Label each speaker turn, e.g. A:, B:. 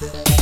A: Bye.